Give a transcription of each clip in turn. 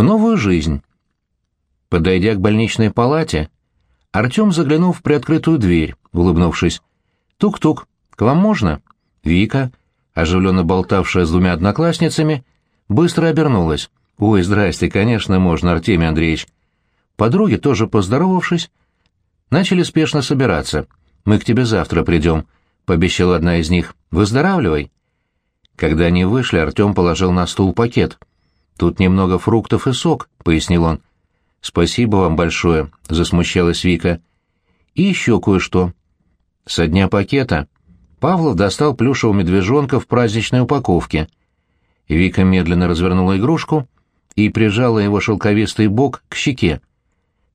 в новую жизнь. Подойдя к больничной палате, Артем заглянул в приоткрытую дверь, улыбнувшись. «Тук-тук, к вам можно?» Вика, оживленно болтавшая с двумя одноклассницами, быстро обернулась. «Ой, здрасте, конечно, можно, Артемий Андреевич». Подруги, тоже поздоровавшись, начали спешно собираться. «Мы к тебе завтра придем», — пообещала одна из них. «Выздоравливай». Когда они вышли, Артем положил на стул пакет. «Тут немного фруктов и сок», — пояснил он. «Спасибо вам большое», — засмущалась Вика. «И еще кое-что». Со дня пакета Павлов достал плюшевого медвежонка в праздничной упаковке. Вика медленно развернула игрушку и прижала его шелковистый бок к щеке.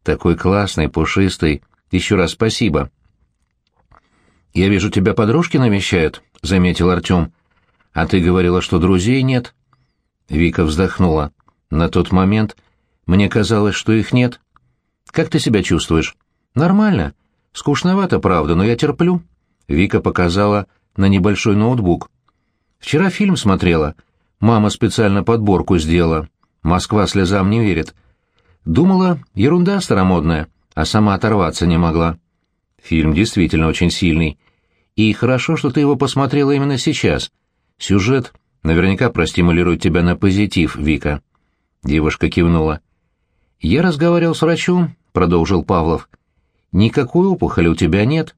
«Такой классный, пушистый. Еще раз спасибо». «Я вижу, тебя подружки навещают», — заметил Артем. «А ты говорила, что друзей нет?» Вика вздохнула. «На тот момент мне казалось, что их нет. Как ты себя чувствуешь?» «Нормально. Скучновато, правда, но я терплю». Вика показала на небольшой ноутбук. «Вчера фильм смотрела. Мама специально подборку сделала. Москва слезам не верит. Думала, ерунда старомодная, а сама оторваться не могла. Фильм действительно очень сильный. И хорошо, что ты его посмотрела именно сейчас. Сюжет наверняка простимулирует тебя на позитив, Вика». Девушка кивнула. «Я разговаривал с врачом», — продолжил Павлов. «Никакой опухоли у тебя нет,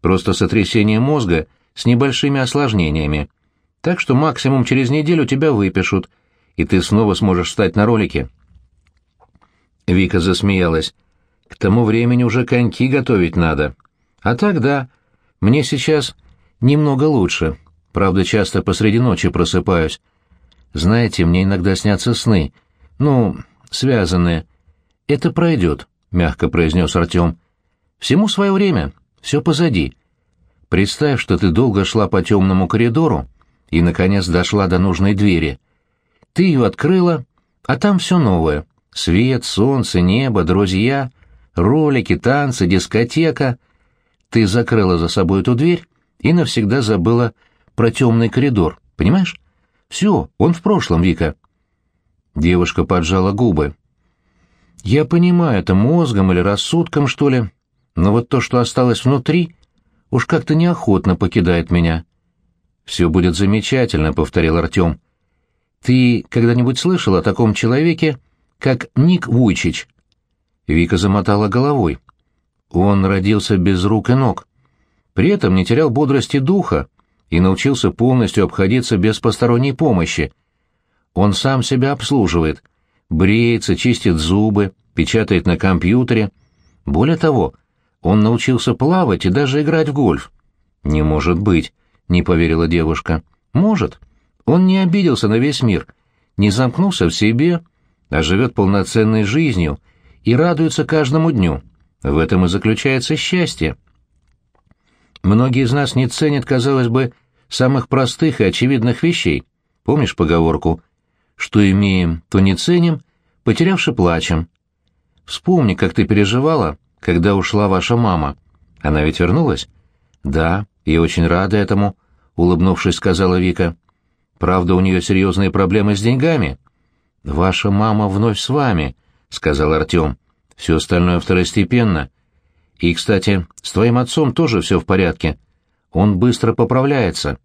просто сотрясение мозга с небольшими осложнениями. Так что максимум через неделю тебя выпишут, и ты снова сможешь встать на ролики». Вика засмеялась. «К тому времени уже коньки готовить надо. А так да, мне сейчас немного лучше. Правда, часто посреди ночи просыпаюсь. Знаете, мне иногда снятся сны. Ну, связанные. Это пройдет», — мягко произнес Артем. «Всему свое время. Все позади. Представь, что ты долго шла по темному коридору и, наконец, дошла до нужной двери. Ты ее открыла, а там все новое. Свет, солнце, небо, друзья, ролики, танцы, дискотека. Ты закрыла за собой эту дверь и навсегда забыла про темный коридор, понимаешь? Все, он в прошлом, Вика. Девушка поджала губы. Я понимаю, это мозгом или рассудком, что ли, но вот то, что осталось внутри, уж как-то неохотно покидает меня. «Все будет замечательно», — повторил Артем. «Ты когда-нибудь слышал о таком человеке, как Ник Вуйчич?» Вика замотала головой. Он родился без рук и ног. При этом не терял бодрости духа и научился полностью обходиться без посторонней помощи. Он сам себя обслуживает, бреется, чистит зубы, печатает на компьютере. Более того, он научился плавать и даже играть в гольф. «Не может быть», — не поверила девушка. «Может. Он не обиделся на весь мир, не замкнулся в себе, а живет полноценной жизнью и радуется каждому дню. В этом и заключается счастье. Многие из нас не ценят, казалось бы, самых простых и очевидных вещей. Помнишь поговорку «что имеем, то не ценим, потерявши плачем». Вспомни, как ты переживала, когда ушла ваша мама. Она ведь вернулась? Да, и очень рада этому, улыбнувшись, сказала Вика. Правда, у нее серьезные проблемы с деньгами. Ваша мама вновь с вами, сказал Артем. Все остальное второстепенно. И, кстати, с твоим отцом тоже все в порядке. Он быстро поправляется.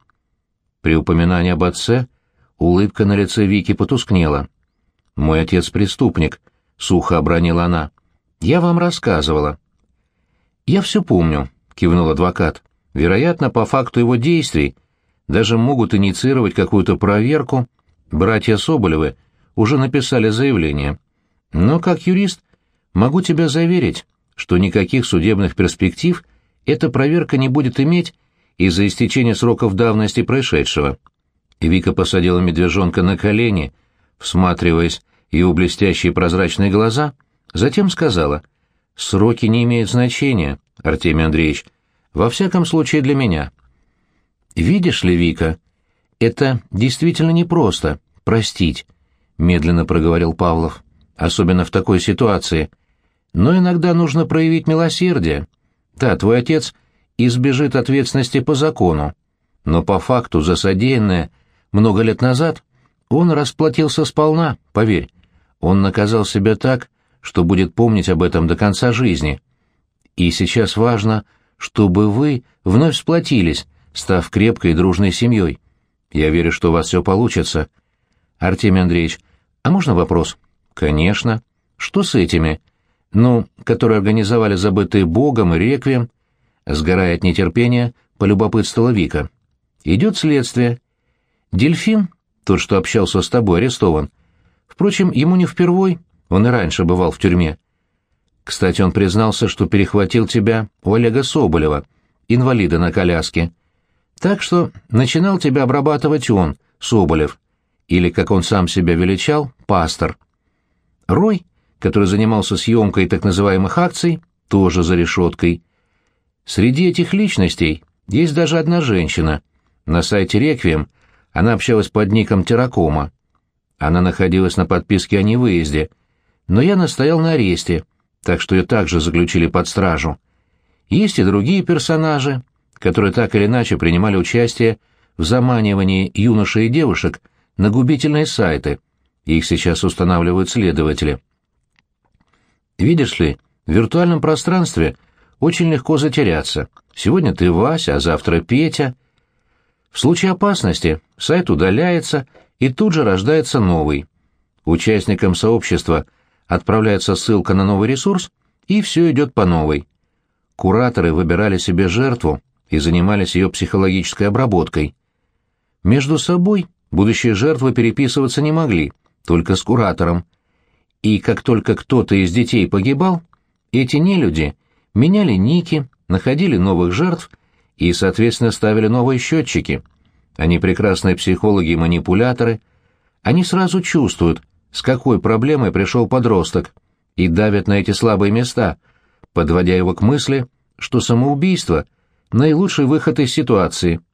При упоминании об отце улыбка на лице Вики потускнела. «Мой отец преступник», — сухо обронила она. «Я вам рассказывала». «Я все помню», — кивнул адвокат. «Вероятно, по факту его действий даже могут инициировать какую-то проверку. Братья Соболевы уже написали заявление. Но как юрист могу тебя заверить, что никаких судебных перспектив эта проверка не будет иметь из-за истечения сроков давности происшедшего. Вика посадила медвежонка на колени, всматриваясь в его блестящие прозрачные глаза, затем сказала, «Сроки не имеют значения, Артемий Андреевич, во всяком случае для меня». «Видишь ли, Вика, это действительно непросто — простить», — медленно проговорил Павлов, — «особенно в такой ситуации. Но иногда нужно проявить милосердие. Да, твой отец избежит ответственности по закону, но по факту за содеянное много лет назад он расплатился сполна, поверь. Он наказал себя так, что будет помнить об этом до конца жизни. И сейчас важно, чтобы вы вновь сплотились, став крепкой и дружной семьей. Я верю, что у вас все получится. Артемий Андреевич, а можно вопрос? Конечно. Что с этими? Ну, которые организовали забытые Богом и реквием? Сгорая от нетерпения, полюбопытствовала Вика. Идет следствие. Дельфин, тот, что общался с тобой, арестован. Впрочем, ему не впервой, он и раньше бывал в тюрьме. Кстати, он признался, что перехватил тебя у Олега Соболева, инвалида на коляске. Так что начинал тебя обрабатывать он, Соболев, или, как он сам себя величал, пастор. Рой, который занимался съемкой так называемых акций, тоже за решеткой. Среди этих личностей есть даже одна женщина. На сайте «Реквием» она общалась под ником Терракома. Она находилась на подписке о невыезде, но я настоял на аресте, так что ее также заключили под стражу. Есть и другие персонажи, которые так или иначе принимали участие в заманивании юношей и девушек на губительные сайты. Их сейчас устанавливают следователи. Видишь ли, в виртуальном пространстве очень легко затеряться. Сегодня ты Вася, а завтра Петя. В случае опасности сайт удаляется, и тут же рождается новый. Участникам сообщества отправляется ссылка на новый ресурс, и все идет по новой. Кураторы выбирали себе жертву и занимались ее психологической обработкой. Между собой Будущие жертвы переписываться не могли, только с куратором. И как только кто-то из детей погибал, эти нелюди меняли ники, находили новых жертв и, соответственно, ставили новые счетчики. Они прекрасные психологи и манипуляторы. Они сразу чувствуют, с какой проблемой пришел подросток, и давят на эти слабые места, подводя его к мысли, что самоубийство — наилучший выход из ситуации —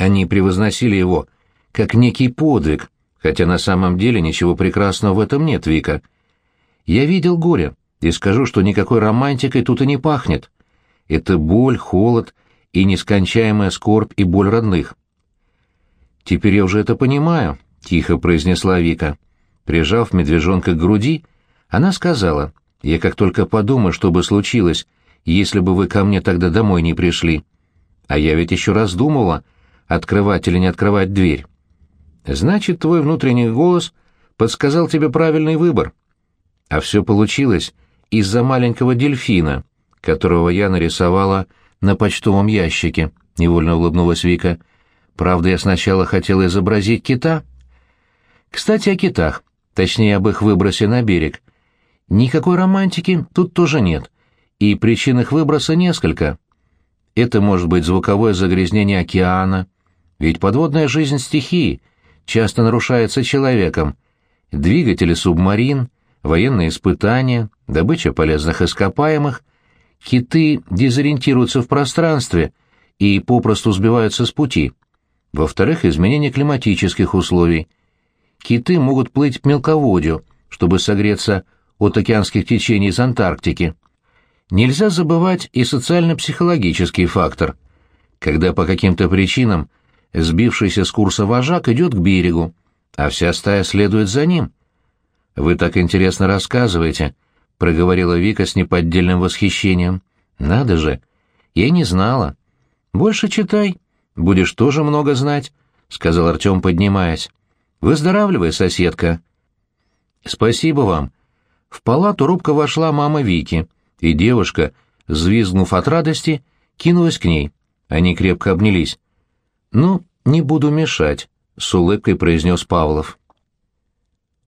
они превозносили его как некий подвиг, хотя на самом деле ничего прекрасного в этом нет, Вика. Я видел горе, и скажу, что никакой романтикой тут и не пахнет. Это боль, холод и нескончаемая скорбь и боль родных. «Теперь я уже это понимаю», — тихо произнесла Вика. Прижав медвежонка к груди, она сказала, «Я как только подумаю, что бы случилось, если бы вы ко мне тогда домой не пришли. А я ведь еще раз думала, открывать или не открывать дверь. Значит, твой внутренний голос подсказал тебе правильный выбор. А все получилось из-за маленького дельфина, которого я нарисовала на почтовом ящике, — невольно улыбнулась Вика. Правда, я сначала хотела изобразить кита. Кстати, о китах, точнее, об их выбросе на берег. Никакой романтики тут тоже нет, и причин их выброса несколько. Это может быть звуковое загрязнение океана, ведь подводная жизнь стихии часто нарушается человеком. Двигатели субмарин, военные испытания, добыча полезных ископаемых, киты дезориентируются в пространстве и попросту сбиваются с пути. Во-вторых, изменение климатических условий. Киты могут плыть мелководью, чтобы согреться от океанских течений из Антарктики. Нельзя забывать и социально-психологический фактор. Когда по каким-то причинам сбившийся с курса вожак идет к берегу, а вся стая следует за ним. «Вы так интересно рассказываете», — проговорила Вика с неподдельным восхищением. «Надо же! Я не знала. Больше читай, будешь тоже много знать», — сказал Артем, поднимаясь. «Выздоравливай, соседка». «Спасибо вам». В палату робко вошла мама Вики, и девушка, взвизгнув от радости, кинулась к ней. Они крепко обнялись. «Ну, не буду мешать», — с улыбкой произнес Павлов.